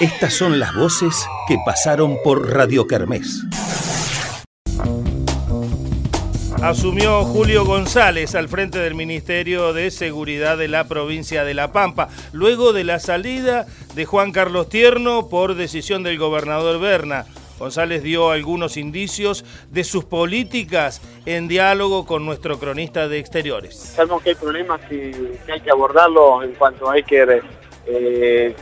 Estas son las voces que pasaron por Radio Kermés. Asumió Julio González al frente del Ministerio de Seguridad de la provincia de La Pampa, luego de la salida de Juan Carlos Tierno por decisión del gobernador Berna. González dio algunos indicios de sus políticas en diálogo con nuestro cronista de exteriores. Sabemos que hay problemas que, hay que abordarlos en cuanto hay que, eh,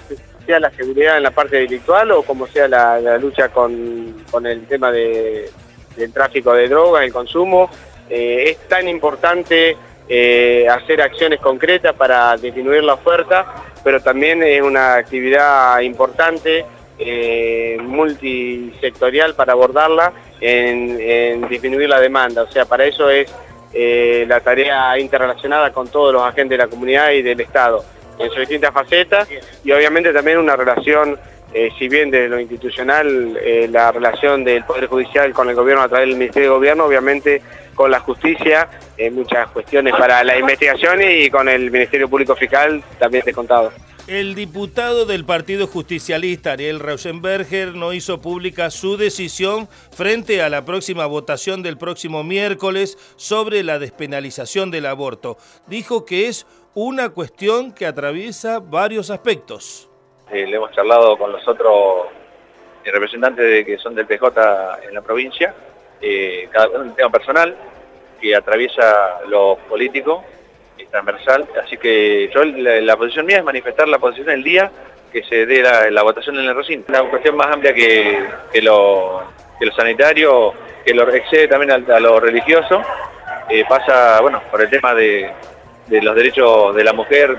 sea la seguridad en la parte delictual o como sea la, lucha con, el tema del tráfico de drogas, el consumo. Eh, es tan importante eh, hacer acciones concretas para disminuir la oferta, pero también es una actividad importante, eh, multisectorial para abordarla en, disminuir la demanda. O sea, para eso es la tarea interrelacionada con todos los agentes de la comunidad y del Estado en sus distintas facetas y obviamente también una relación eh, si bien desde lo institucional eh, la relación del Poder Judicial con el gobierno a través del Ministerio de Gobierno, obviamente con la justicia, en muchas cuestiones para la investigación y con el Ministerio Público Fiscal también descontado. El diputado del Partido Justicialista, Ariel Rauschenberger, no hizo pública su decisión frente a la próxima votación del próximo miércoles sobre la despenalización del aborto. Dijo que es una cuestión que atraviesa varios aspectos. Eh, le hemos charlado con los otros eh, representantes de, que son del PJ en la provincia, eh, cada uno un tema personal que atraviesa lo político transversal, así que yo la, posición mía es manifestar la posición el día que se dé la, votación en el recinto. Una cuestión más amplia que, lo, sanitario, que lo excede también a, lo religioso, pasa bueno por el tema de, de los derechos de la mujer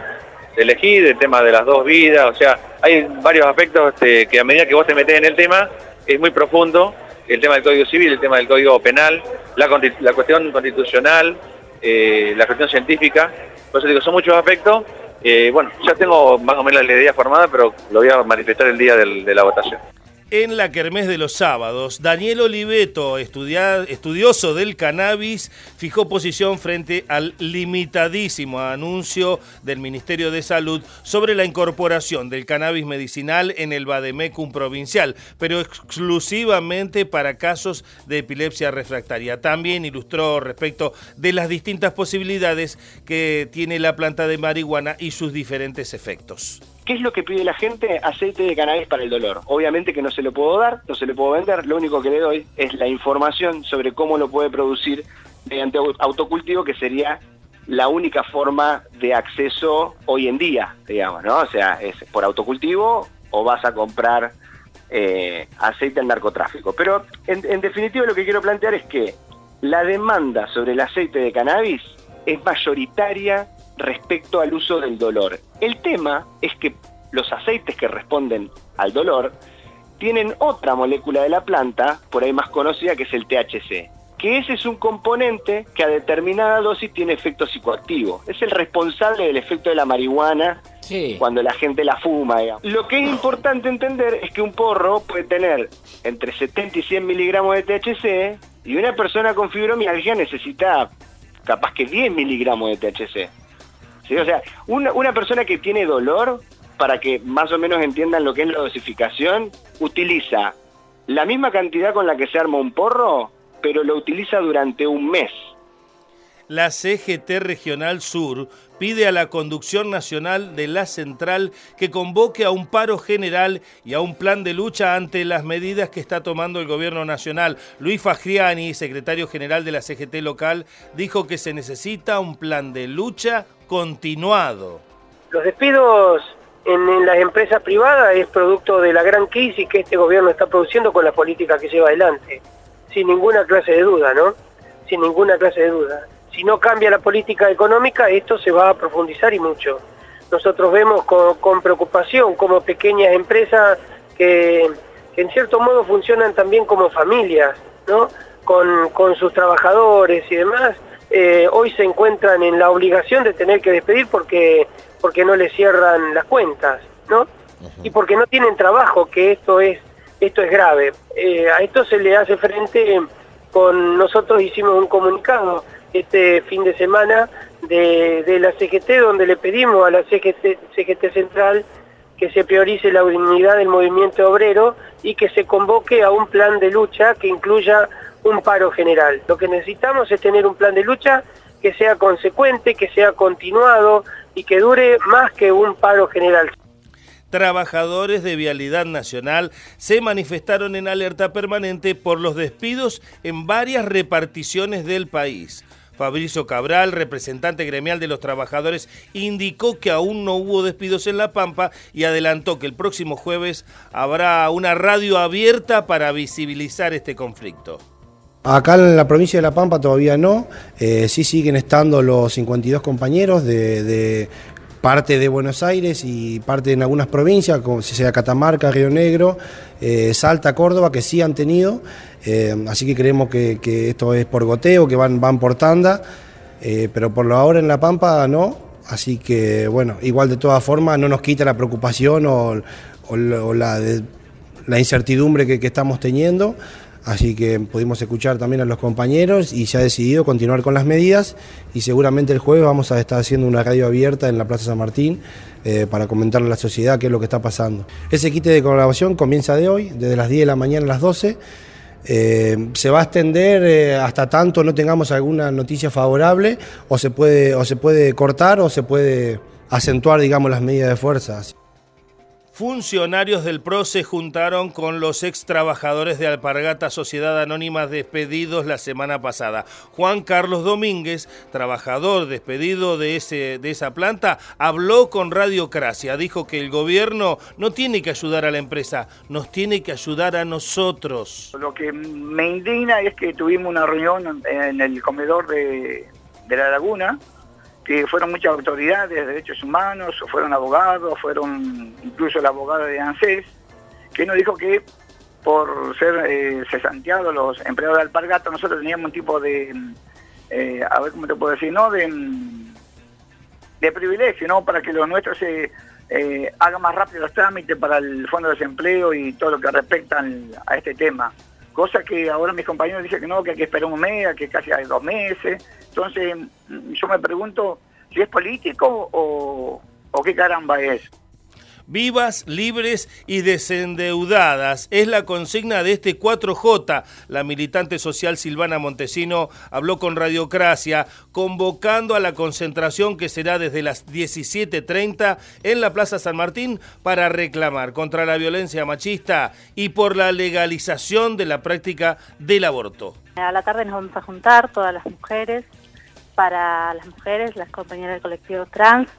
de elegir, el tema de las dos vidas, o sea, hay varios aspectos este, que a medida que vos te metés en el tema es muy profundo, el tema del Código Civil, el tema del Código Penal, la, cuestión constitucional, eh, la cuestión científica, por digo, son muchos aspectos, eh, bueno, ya tengo más o menos la idea formada, pero lo voy a manifestar el día de la votación en la Kermés de los sábados. Daniel Oliveto, estudioso del cannabis, fijó posición frente al limitadísimo anuncio del Ministerio de Salud sobre la incorporación del cannabis medicinal en el Bademecum provincial, pero exclusivamente para casos de epilepsia refractaria. También ilustró respecto de las distintas posibilidades que tiene la planta de marihuana y sus diferentes efectos. ¿Qué es lo que pide la gente? Aceite de cannabis para el dolor. Obviamente que no se lo puedo dar, no se lo puedo vender, lo único que le doy es la información sobre cómo lo puede producir mediante autocultivo, que sería la única forma de acceso hoy en día, digamos, ¿no? O sea, es por autocultivo o vas a comprar eh, aceite al narcotráfico. Pero en, en definitiva lo que quiero plantear es que la demanda sobre el aceite de cannabis es mayoritaria respecto al uso del dolor. El tema es que los aceites que responden al dolor tienen otra molécula de la planta, por ahí más conocida, que es el THC, que ese es un componente que a determinada dosis tiene efecto psicoactivo. Es el responsable del efecto de la marihuana cuando la gente la fuma. Lo que es importante entender es que un porro puede tener entre 70 y 100 miligramos de THC y una persona con fibromialgia necesita capaz que 10 miligramos de THC. O sea, una, persona que tiene dolor, para que más o menos entiendan lo que es la dosificación, utiliza la misma cantidad con la que se arma un porro, pero lo utiliza durante un mes. La CGT Regional Sur pide a la conducción nacional de la central que convoque a un paro general y a un plan de lucha ante las medidas que está tomando el gobierno nacional. Luis Fagiani, secretario general de la CGT local, dijo que se necesita un plan de lucha continuado. Los despidos en, las empresas privadas es producto de la gran crisis que este gobierno está produciendo con la política que lleva adelante, sin ninguna clase de duda, ¿no? Sin ninguna clase de duda. Si no cambia la política económica, esto se va a profundizar y mucho. Nosotros vemos con, preocupación como pequeñas empresas que, en cierto modo funcionan también como familias, ¿no? Con, con sus trabajadores y demás, eh, hoy se encuentran en la obligación de tener que despedir porque, porque no les cierran las cuentas, ¿no? Y porque no tienen trabajo, que esto es, esto es grave. Eh, a esto se le hace frente con, nosotros hicimos un comunicado este fin de semana de, de la CGT donde le pedimos a la CGT, CGT Central que se priorice la unidad del movimiento obrero y que se convoque a un plan de lucha que incluya un paro general. Lo que necesitamos es tener un plan de lucha que sea consecuente, que sea continuado y que dure más que un paro general trabajadores de Vialidad Nacional se manifestaron en alerta permanente por los despidos en varias reparticiones del país. Fabricio Cabral, representante gremial de los trabajadores, indicó que aún no hubo despidos en La Pampa y adelantó que el próximo jueves habrá una radio abierta para visibilizar este conflicto. Acá en la provincia de La Pampa todavía no, eh, sí siguen estando los 52 compañeros de, parte de Buenos Aires y parte en algunas provincias, como si sea Catamarca, Río Negro, eh, Salta, Córdoba, que sí han tenido, eh, así que creemos que, esto es por goteo, que van, van por tanda, pero por lo ahora en La Pampa no, así que bueno, igual de todas formas no nos quita la preocupación o, la, la, incertidumbre que estamos teniendo. Así que pudimos escuchar también a los compañeros y se ha decidido continuar con las medidas y seguramente el jueves vamos a estar haciendo una radio abierta en la Plaza San Martín eh, para comentarle a la sociedad qué es lo que está pasando. Ese kit de colaboración comienza de hoy, desde las 10 de la mañana a las 12. Eh, se va a extender eh, hasta tanto no tengamos alguna noticia favorable o se puede o se puede cortar o se puede acentuar digamos las medidas de fuerza. Funcionarios del PRO se juntaron con los ex trabajadores de Alpargata Sociedad Anónima despedidos la semana pasada. Juan Carlos Domínguez, trabajador despedido de, ese, de esa planta, habló con Radiocracia. Dijo que el gobierno no tiene que ayudar a la empresa, nos tiene que ayudar a nosotros. Lo que me indigna es que tuvimos una reunión en el comedor de, de la laguna que fueron muchas autoridades de derechos humanos, fueron abogados, fueron incluso el abogado de ANSES, que nos dijo que por ser eh, cesanteados los empleados de Alpargata, nosotros teníamos un tipo de, eh, a ver cómo te puedo decir, ¿no? De, de privilegio, ¿no? Para que los nuestros se eh, hagan más rápido los trámites para el Fondo de Desempleo y todo lo que respecta a este tema. Cosa que ahora mis compañeros dicen que no, que hay que esperar un mes, que casi hay dos meses. Entonces, yo me pregunto si es político o, o qué caramba es. Vivas, libres y desendeudadas. Es la consigna de este 4J. La militante social Silvana Montesino habló con Radiocracia, convocando a la concentración que será desde las 17.30 en la Plaza San Martín para reclamar contra la violencia machista y por la legalización de la práctica del aborto. A la tarde nos vamos a juntar todas las mujeres, para las mujeres, las compañeras del colectivo trans,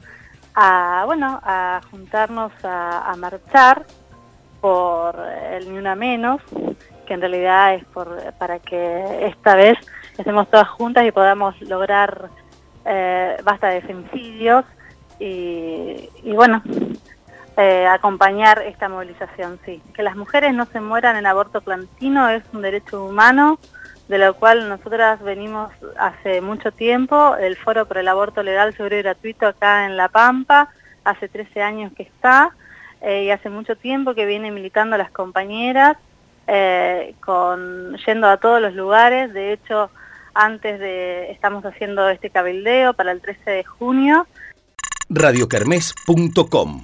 a, bueno, a juntarnos a, marchar por el Ni Una Menos, que en realidad es por, para que esta vez estemos todas juntas y podamos lograr eh, basta de femicidios y, bueno, eh, acompañar esta movilización, sí. Que las mujeres no se mueran en aborto clandestino es un derecho humano de lo cual nosotras venimos hace mucho tiempo, el Foro por el Aborto Legal, Seguro y Gratuito acá en La Pampa, hace 13 años que está, eh, y hace mucho tiempo que viene militando las compañeras, eh, con, yendo a todos los lugares, de hecho, antes de, estamos haciendo este cabildeo para el 13 de junio. radiocarmes.com